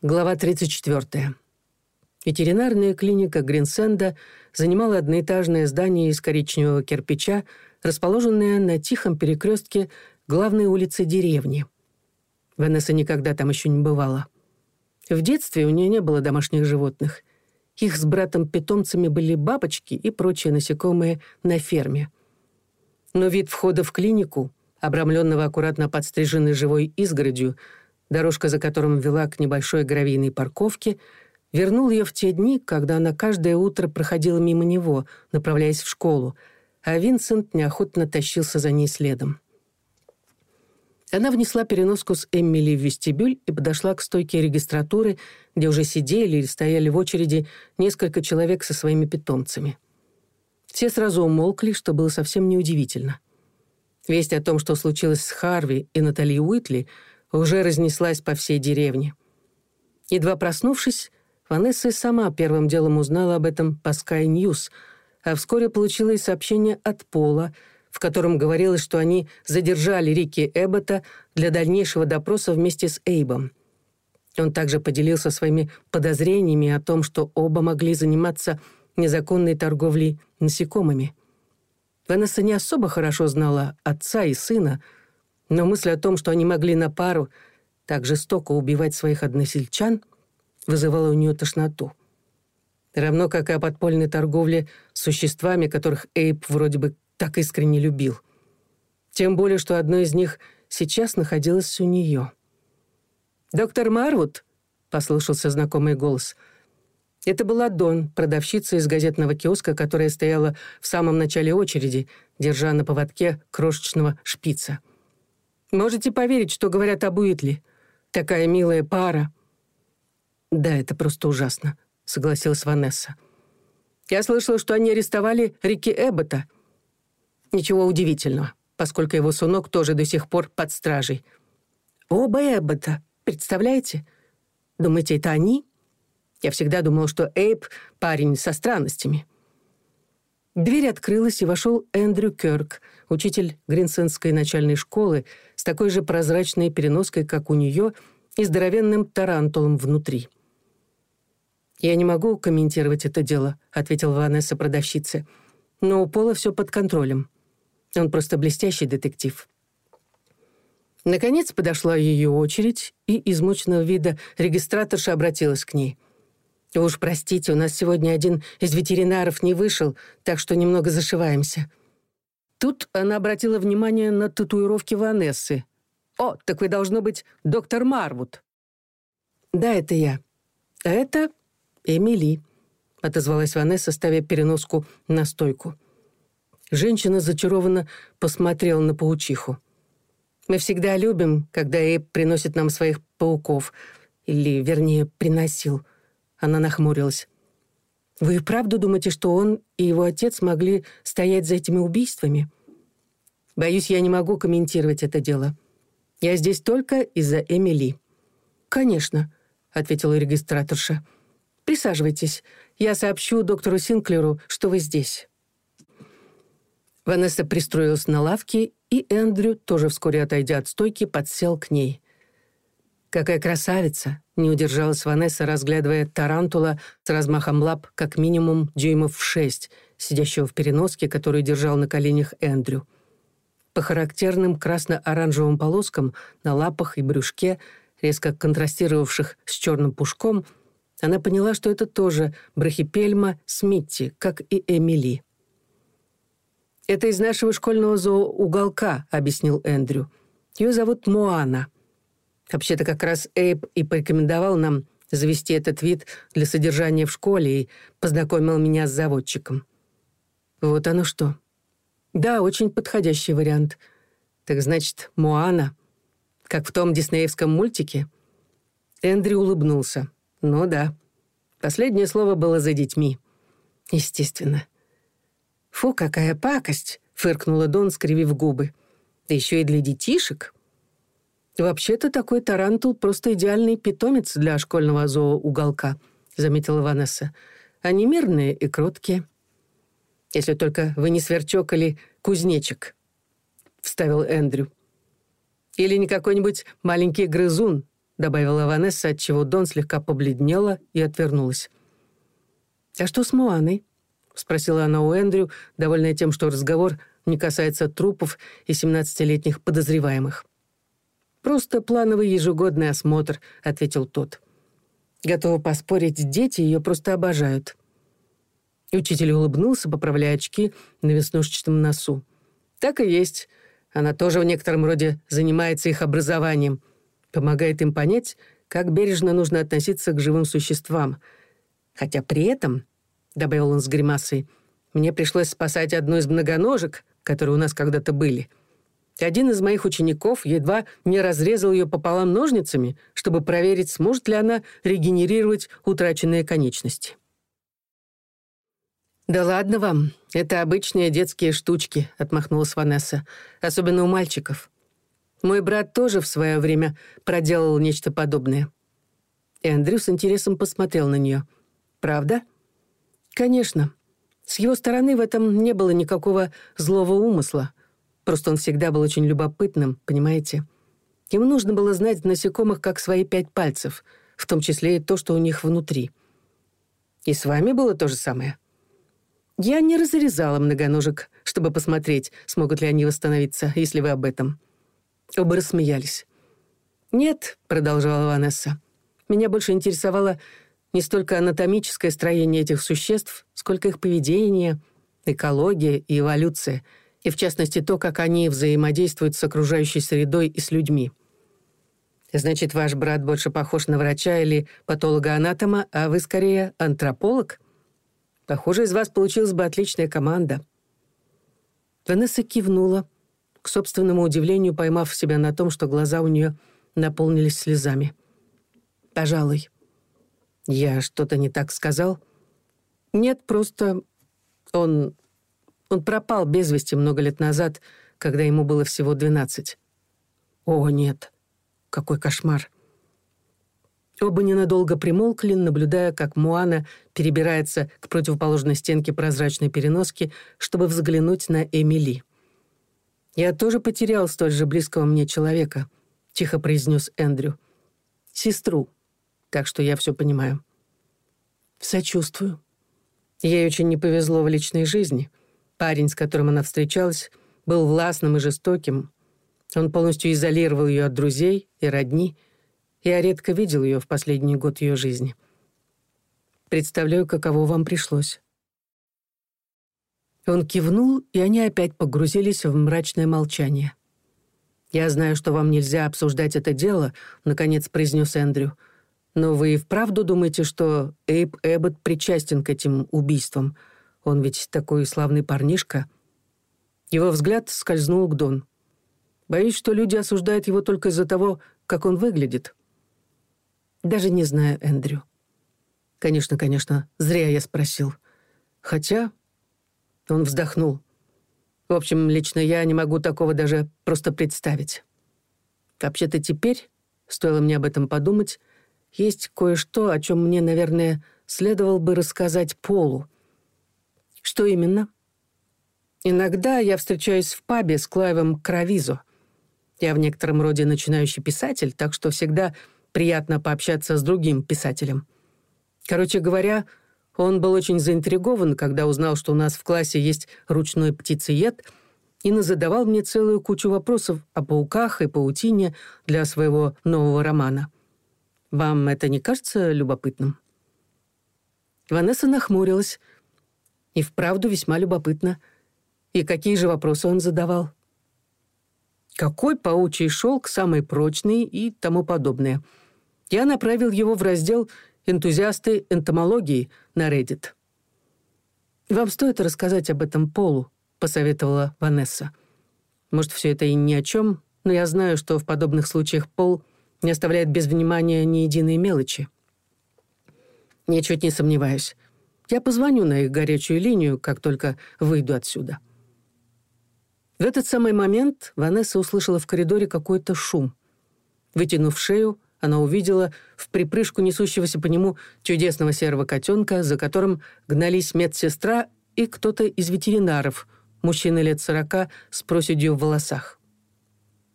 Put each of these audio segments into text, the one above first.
Глава 34. Ветеринарная клиника Гринсенда занимала одноэтажное здание из коричневого кирпича, расположенное на тихом перекрестке главной улицы деревни. Ванесса никогда там еще не бывала. В детстве у нее не было домашних животных. Их с братом-питомцами были бабочки и прочие насекомые на ферме. Но вид входа в клинику, обрамленного аккуратно подстриженной живой изгородью, дорожка за которым вела к небольшой гравийной парковке, вернул ее в те дни, когда она каждое утро проходила мимо него, направляясь в школу, а Винсент неохотно тащился за ней следом. Она внесла переноску с Эмили в вестибюль и подошла к стойке регистратуры, где уже сидели или стояли в очереди несколько человек со своими питомцами. Все сразу умолкли, что было совсем неудивительно. Весть о том, что случилось с Харви и Натали Уитли, уже разнеслась по всей деревне. Едва проснувшись, Ванесса сама первым делом узнала об этом по Sky News, а вскоре получила и сообщение от Пола, в котором говорилось, что они задержали Рики Эббота для дальнейшего допроса вместе с Эйбом. Он также поделился своими подозрениями о том, что оба могли заниматься незаконной торговлей насекомыми. Ванесса не особо хорошо знала отца и сына — но мысль о том, что они могли на пару так жестоко убивать своих односельчан, вызывала у нее тошноту. Равно как и о подпольной торговле с существами, которых Эйп вроде бы так искренне любил. Тем более, что одно из них сейчас находилось у нее. «Доктор Марвуд?» — послышался знакомый голос. Это была Дон, продавщица из газетного киоска, которая стояла в самом начале очереди, держа на поводке крошечного шпица. Можете поверить, что говорят об Уитли? Такая милая пара». «Да, это просто ужасно», — согласилась Ванесса. «Я слышала, что они арестовали Рики Эббота». «Ничего удивительного, поскольку его сынок тоже до сих пор под стражей». «Оба Эббота, представляете? Думаете, это они?» Я всегда думал, что Эйп — парень со странностями. Дверь открылась, и вошел Эндрю Кёрк, учитель Гринсенской начальной школы, с такой же прозрачной переноской, как у нее, и здоровенным тарантулом внутри. «Я не могу комментировать это дело», — ответил Ванесса продавщице. «Но у Пола все под контролем. Он просто блестящий детектив». Наконец подошла ее очередь, и измученного вида регистраторша обратилась к ней — Уж простите, у нас сегодня один из ветеринаров не вышел, так что немного зашиваемся». Тут она обратила внимание на татуировки Ванессы. «О, так вы, должно быть, доктор Марвуд». «Да, это я. А это Эмили», — отозвалась Ванесса, ставя переноску на стойку. Женщина зачарованно посмотрела на паучиху. «Мы всегда любим, когда Эйб приносит нам своих пауков. Или, вернее, приносил. Она нахмурилась. «Вы и правду думаете, что он и его отец могли стоять за этими убийствами?» «Боюсь, я не могу комментировать это дело. Я здесь только из-за Эмили». «Конечно», — ответила регистраторша. «Присаживайтесь. Я сообщу доктору Синклеру, что вы здесь». Ванесса пристроилась на лавке, и Эндрю, тоже вскоре отойдя от стойки, подсел к ней какая красавица!» — не удержалась Ванесса, разглядывая тарантула с размахом лап как минимум дюймов в шесть, сидящего в переноске, которую держал на коленях Эндрю. По характерным красно-оранжевым полоскам на лапах и брюшке, резко контрастировавших с черным пушком, она поняла, что это тоже брахипельма Смитти, как и Эмили. «Это из нашего школьного зооуголка», — объяснил Эндрю. «Ее зовут Моана». Вообще-то как раз Эйб и порекомендовал нам завести этот вид для содержания в школе и познакомил меня с заводчиком. Вот оно что. Да, очень подходящий вариант. Так значит, Моана, как в том диснеевском мультике? Эндрю улыбнулся. Ну да. Последнее слово было за детьми. Естественно. «Фу, какая пакость!» — фыркнула Дон, скривив губы. «Да еще и для детишек!» «Вообще-то такой тарантул просто идеальный питомец для школьного зооуголка», — заметила Ванесса. «Они мирные и кроткие». «Если только вы не сверчок или кузнечик», — вставил Эндрю. «Или не какой-нибудь маленький грызун», — добавила Ванесса, отчего Дон слегка побледнела и отвернулась. «А что с Муаной?» — спросила она у Эндрю, довольная тем, что разговор не касается трупов и семнадцатилетних подозреваемых. «Просто плановый ежегодный осмотр», — ответил тот. «Готова поспорить, дети ее просто обожают». И учитель улыбнулся, поправляя очки на веснушчатом носу. «Так и есть. Она тоже в некотором роде занимается их образованием, помогает им понять, как бережно нужно относиться к живым существам. Хотя при этом, — добавил он с гримасой, — мне пришлось спасать одну из многоножек, которые у нас когда-то были. Один из моих учеников едва не разрезал ее пополам ножницами, чтобы проверить, сможет ли она регенерировать утраченные конечности. «Да ладно вам, это обычные детские штучки», — отмахнулась Ванесса, «особенно у мальчиков. Мой брат тоже в свое время проделал нечто подобное». И Андрю с интересом посмотрел на нее. «Правда?» «Конечно. С его стороны в этом не было никакого злого умысла». Просто он всегда был очень любопытным, понимаете? Ему нужно было знать насекомых как свои пять пальцев, в том числе и то, что у них внутри. И с вами было то же самое. Я не разрезала многоножек, чтобы посмотреть, смогут ли они восстановиться, если вы об этом. Оба рассмеялись. «Нет», — продолжала Ванесса, — «меня больше интересовало не столько анатомическое строение этих существ, сколько их поведение, экология и эволюция — и в частности то, как они взаимодействуют с окружающей средой и с людьми. Значит, ваш брат больше похож на врача или патолога-анатома, а вы скорее антрополог? Похоже, из вас получилась бы отличная команда. Ванесса кивнула, к собственному удивлению поймав себя на том, что глаза у нее наполнились слезами. «Пожалуй». «Я что-то не так сказал?» «Нет, просто он он пропал без вести много лет назад, когда ему было всего двенадцать. О, нет! Какой кошмар! Оба ненадолго примолкли, наблюдая, как Муана перебирается к противоположной стенке прозрачной переноски, чтобы взглянуть на Эмили. «Я тоже потерял столь же близкого мне человека», — тихо произнес Эндрю. «Сестру. Так что я все понимаю». «Сочувствую. Ей очень не повезло в личной жизни. Парень, с которым она встречалась, был властным и жестоким. Он полностью изолировал ее от друзей и родни — я редко видел ее в последний год ее жизни. Представляю, каково вам пришлось». Он кивнул, и они опять погрузились в мрачное молчание. «Я знаю, что вам нельзя обсуждать это дело», — наконец произнес Эндрю. «Но вы и вправду думаете, что Эйб Эббот причастен к этим убийствам? Он ведь такой славный парнишка. Его взгляд скользнул к Дон. Боюсь, что люди осуждают его только из-за того, как он выглядит. Даже не знаю, Эндрю. Конечно, конечно, зря я спросил. Хотя... Он вздохнул. В общем, лично я не могу такого даже просто представить. Вообще-то теперь, стоило мне об этом подумать, есть кое-что, о чем мне, наверное, следовало бы рассказать Полу — что именно? Иногда я встречаюсь в пабе с Клайвом Кровизо. Я в некотором роде начинающий писатель, так что всегда приятно пообщаться с другим писателем. Короче говоря, он был очень заинтригован, когда узнал, что у нас в классе есть ручной птицеед, и назадавал мне целую кучу вопросов о пауках и паутине для своего нового романа. Вам это не кажется любопытным? Ванесса нахмурилась — И вправду весьма любопытно. И какие же вопросы он задавал? Какой паучий шелк самый прочный и тому подобное — я направил его в раздел «Энтузиасты энтомологии» на Reddit. «Вам стоит рассказать об этом Полу», — посоветовала Ванесса. «Может, все это и ни о чем, но я знаю, что в подобных случаях Пол не оставляет без внимания ни единой мелочи». «Ничуть не сомневаюсь. Я позвоню на их горячую линию, как только выйду отсюда». В этот самый момент Ванесса услышала в коридоре какой-то шум. Вытянув шею, она увидела в припрыжку несущегося по нему чудесного серого котенка, за которым гнались медсестра и кто-то из ветеринаров, мужчина лет сорока с проседью в волосах.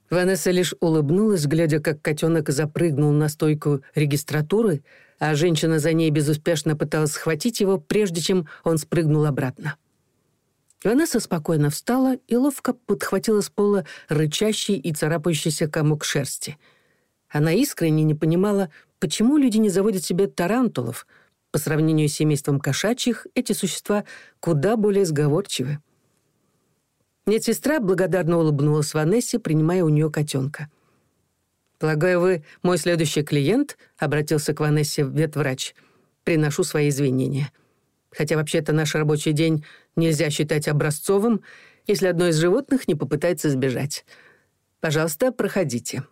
Ванесса лишь улыбнулась, глядя, как котенок запрыгнул на стойку регистратуры — а женщина за ней безуспешно пыталась схватить его, прежде чем он спрыгнул обратно. Ванесса спокойно встала и ловко подхватила с пола рычащий и царапающийся комок шерсти. Она искренне не понимала, почему люди не заводят себе тарантулов. По сравнению с семейством кошачьих, эти существа куда более сговорчивы. Медсестра благодарно улыбнулась Ванессе, принимая у нее котенка. «Полагаю, вы мой следующий клиент?» — обратился к Ванессе ветврач. «Приношу свои извинения. Хотя вообще-то наш рабочий день нельзя считать образцовым, если одно из животных не попытается сбежать. Пожалуйста, проходите».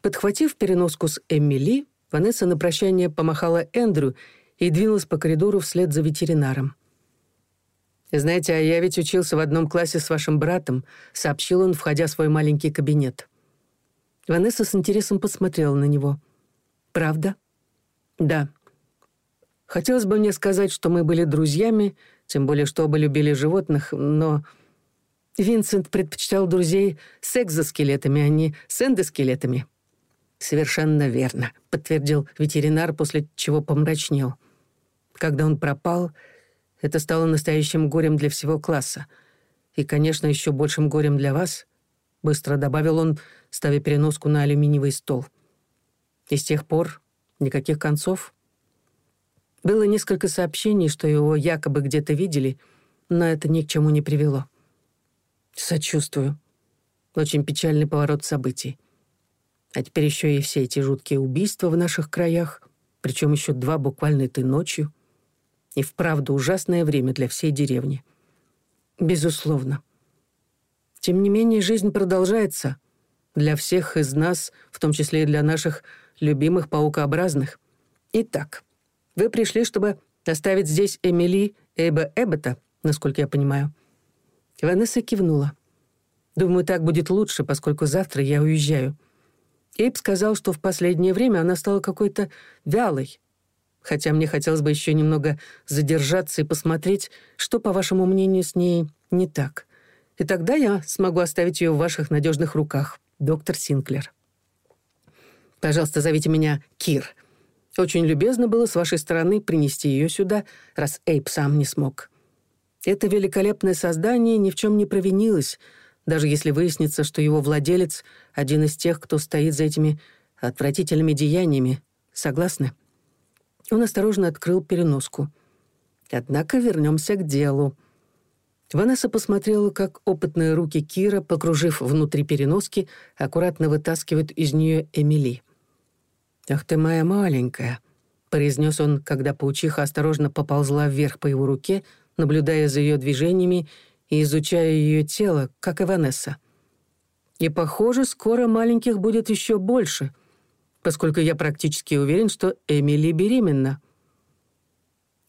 Подхватив переноску с Эмили, Ванесса на прощание помахала Эндрю и двинулась по коридору вслед за ветеринаром. «Знаете, а я ведь учился в одном классе с вашим братом», — Ванесса с интересом посмотрела на него. «Правда?» «Да. Хотелось бы мне сказать, что мы были друзьями, тем более, что оба любили животных, но...» Винсент предпочитал друзей с экзоскелетами, а не с эндоскелетами. «Совершенно верно», — подтвердил ветеринар, после чего помрачнел. Когда он пропал, это стало настоящим горем для всего класса. И, конечно, еще большим горем для вас — быстро добавил он, ставя переноску на алюминиевый стол. И с тех пор никаких концов. Было несколько сообщений, что его якобы где-то видели, но это ни к чему не привело. Сочувствую. Очень печальный поворот событий. А теперь еще и все эти жуткие убийства в наших краях, причем еще два буквально этой ночью — и вправду ужасное время для всей деревни. Безусловно. Тем не менее, жизнь продолжается. Для всех из нас, в том числе и для наших любимых паукообразных. Итак, вы пришли, чтобы оставить здесь Эмили Эйба Эббота, насколько я понимаю. Ванесса кивнула. Думаю, так будет лучше, поскольку завтра я уезжаю. Эйб сказал, что в последнее время она стала какой-то вялой. Хотя мне хотелось бы еще немного задержаться и посмотреть, что, по вашему мнению, с ней не так. И тогда я смогу оставить ее в ваших надежных руках, доктор Синклер. Пожалуйста, зовите меня Кир. Очень любезно было с вашей стороны принести ее сюда, раз Эйп сам не смог. Это великолепное создание ни в чем не провинилось, даже если выяснится, что его владелец — один из тех, кто стоит за этими отвратительными деяниями. Согласны? Он осторожно открыл переноску. Однако вернемся к делу. Ванесса посмотрела, как опытные руки Кира, покружив внутри переноски, аккуратно вытаскивают из нее Эмили. «Ах ты моя маленькая», — произнес он, когда паучиха осторожно поползла вверх по его руке, наблюдая за ее движениями и изучая ее тело, как и Ванесса. «И, похоже, скоро маленьких будет еще больше, поскольку я практически уверен, что Эмили беременна».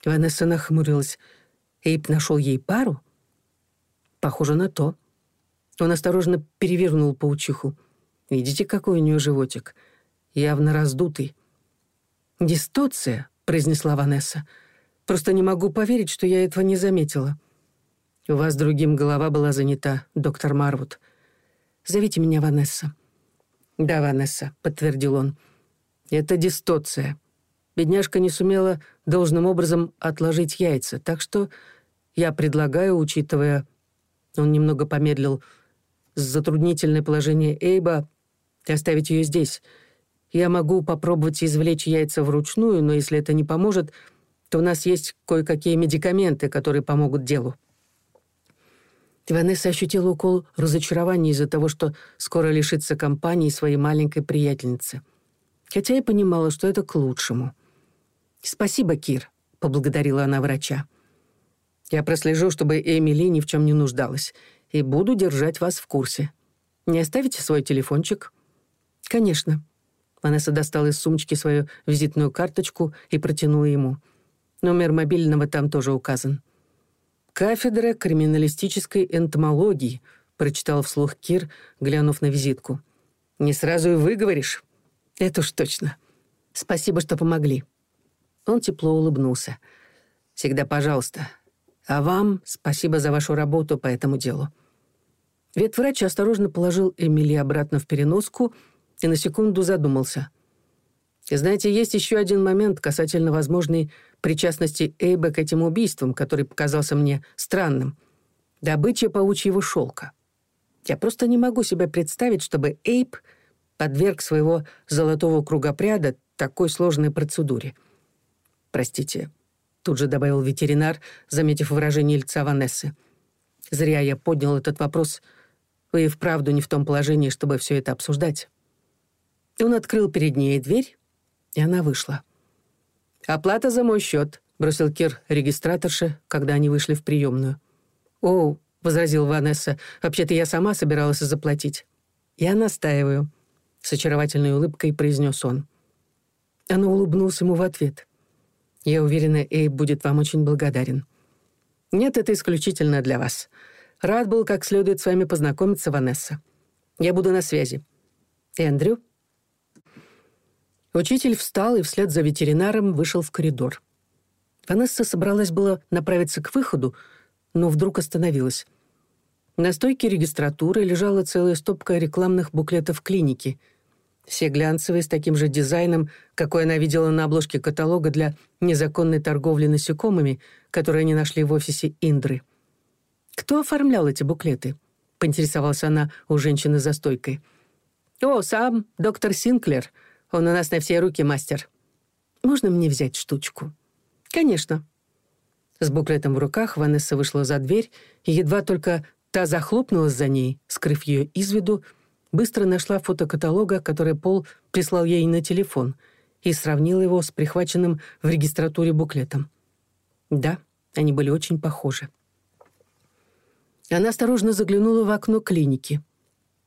Ванесса нахмурилась. Эйп нашел ей пару — Похоже на то. Он осторожно перевернул паучиху. Видите, какой у нее животик? Явно раздутый. «Дистоция», — произнесла Ванесса. «Просто не могу поверить, что я этого не заметила». «У вас другим голова была занята, доктор Марвуд. Зовите меня Ванесса». «Да, Ванесса», — подтвердил он. «Это дистоция. Бедняжка не сумела должным образом отложить яйца, так что я предлагаю, учитывая...» Он немного помедлил. Затруднительное положение Эйба — оставить ее здесь. Я могу попробовать извлечь яйца вручную, но если это не поможет, то у нас есть кое-какие медикаменты, которые помогут делу. Ванесса ощутила укол разочарования из-за того, что скоро лишится компании своей маленькой приятельницы. Хотя и понимала, что это к лучшему. «Спасибо, Кир», — поблагодарила она врача. Я прослежу, чтобы Эмили ни в чем не нуждалась, и буду держать вас в курсе. Не оставите свой телефончик? Конечно. Ванесса достала из сумочки свою визитную карточку и протянула ему. Номер мобильного там тоже указан. «Кафедра криминалистической энтомологии», — прочитал вслух Кир, глянув на визитку. «Не сразу и выговоришь?» «Это уж точно. Спасибо, что помогли». Он тепло улыбнулся. «Всегда пожалуйста. А вам спасибо за вашу работу по этому делу». Ветврач осторожно положил Эмили обратно в переноску и на секунду задумался. И знаете, есть еще один момент касательно возможной причастности Эйба к этим убийствам, который показался мне странным. Добыча паучьего шелка. Я просто не могу себе представить, чтобы Эйб подверг своего золотого кругопряда такой сложной процедуре. Простите, тут же добавил ветеринар, заметив выражение лица Ванессы. Зря я поднял этот вопрос. Вы и вправду не в том положении, чтобы все это обсуждать. Он открыл перед ней дверь, и она вышла. «Оплата за мой счет», — бросил Кир регистраторше, когда они вышли в приемную. «О, — возразил Ванесса, — вообще-то я сама собиралась заплатить». «Я настаиваю», — с очаровательной улыбкой произнес он. Она улыбнулась ему в ответ. «Я уверена, Эйб будет вам очень благодарен». «Нет, это исключительно для вас. Рад был как следует с вами познакомиться, Ванесса. Я буду на связи. Эндрю?» Учитель встал и вслед за ветеринаром вышел в коридор. Ванесса собралась было направиться к выходу, но вдруг остановилась. На стойке регистратуры лежала целая стопка рекламных буклетов клиники. Все глянцевые, с таким же дизайном, какой она видела на обложке каталога для незаконной торговли насекомыми, которые они нашли в офисе Индры. «Кто оформлял эти буклеты?» — поинтересовалась она у женщины за стойкой. «О, сам доктор Синклер», он у нас на все руки мастер. Можно мне взять штучку?» «Конечно». С буклетом в руках Ванесса вышла за дверь, и едва только та захлопнулась за ней, скрыв ее из виду, быстро нашла фото каталога, который Пол прислал ей на телефон, и сравнила его с прихваченным в регистратуре буклетом. Да, они были очень похожи. Она осторожно заглянула в окно клиники.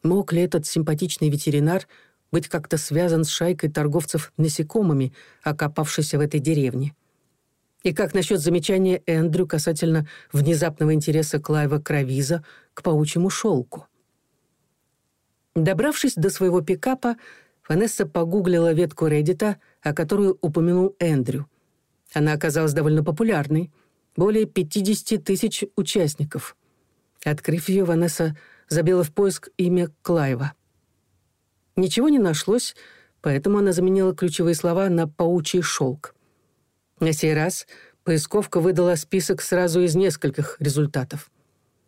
Мог ли этот симпатичный ветеринар быть как-то связан с шайкой торговцев насекомыми, окопавшейся в этой деревне. И Добравшись до своего пикапа, Ванесса погуглила ветку Реддита, о которую упомянул Эндрю. Она оказалась довольно популярной. Более 50 тысяч участников. Открыв ее, Ванесса забила в поиск имя Клайва. Ничего не нашлось, поэтому она заменила ключевые слова на «паучий шелк». На сей раз поисковка выдала список сразу из нескольких результатов.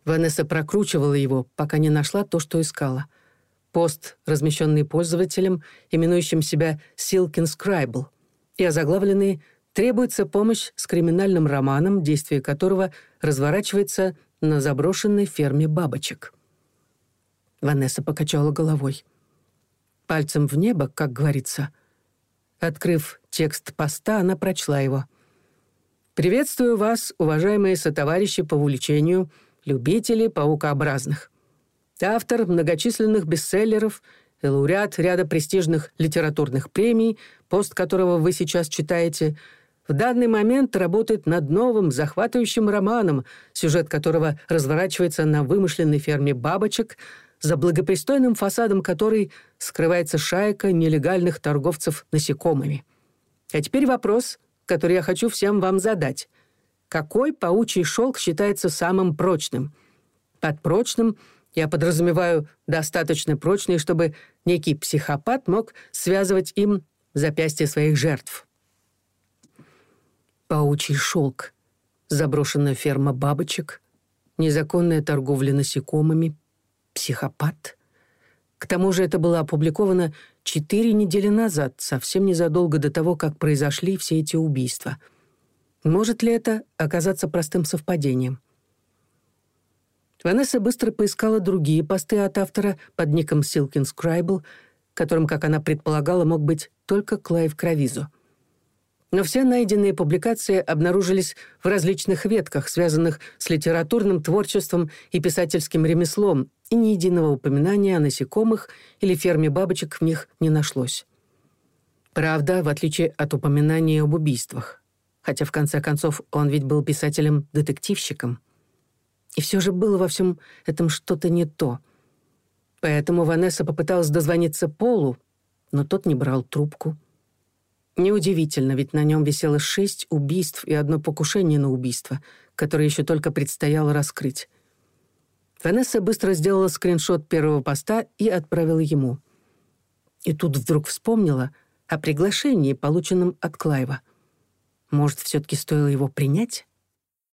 Ванесса прокручивала его, пока не нашла то, что искала — пост, размещенный пользователем, именующим себя Silken Scribble, и озаглавленный «Требуется помощь с криминальным романом, действие которого разворачивается на заброшенной ферме бабочек». Ванесса покачала головой. Пальцем в небо, как говорится. Открыв текст поста, она прочла его. «Приветствую вас, уважаемые сотоварищи по увлечению, любители паукообразных. Автор многочисленных бестселлеров, лауреат ряда престижных литературных премий, пост которого вы сейчас читаете, в данный момент работает над новым захватывающим романом, сюжет которого разворачивается на вымышленной ферме бабочек, за благопристойным фасадом которой скрывается шайка нелегальных торговцев насекомыми. А теперь вопрос, который я хочу всем вам задать. Какой паучий шелк считается самым прочным? Под прочным – я подразумеваю достаточно прочный, чтобы некий психопат мог связывать им запястья своих жертв. Паучий шелк, заброшенная ферма бабочек, незаконная торговля насекомыми, Психопат. К тому же это было опубликовано четыре недели назад, совсем незадолго до того, как произошли все эти убийства. Может ли это оказаться простым совпадением? Ванесса быстро поискала другие посты от автора под ником Силкин Скрайбл, которым, как она предполагала, мог быть только Клайв Кровизу. Но все найденные публикации обнаружились в различных ветках, связанных с литературным творчеством и писательским ремеслом, и ни единого упоминания о насекомых или ферме бабочек в них не нашлось. Правда, в отличие от упоминания об убийствах. Хотя, в конце концов, он ведь был писателем-детективщиком — И все же было во всем этом что-то не то. Поэтому Ванесса попыталась дозвониться Полу, но тот не брал трубку. Неудивительно, ведь на нем висело шесть убийств и одно покушение на убийство, которое еще только предстояло раскрыть. Ванесса быстро сделала скриншот первого поста и отправила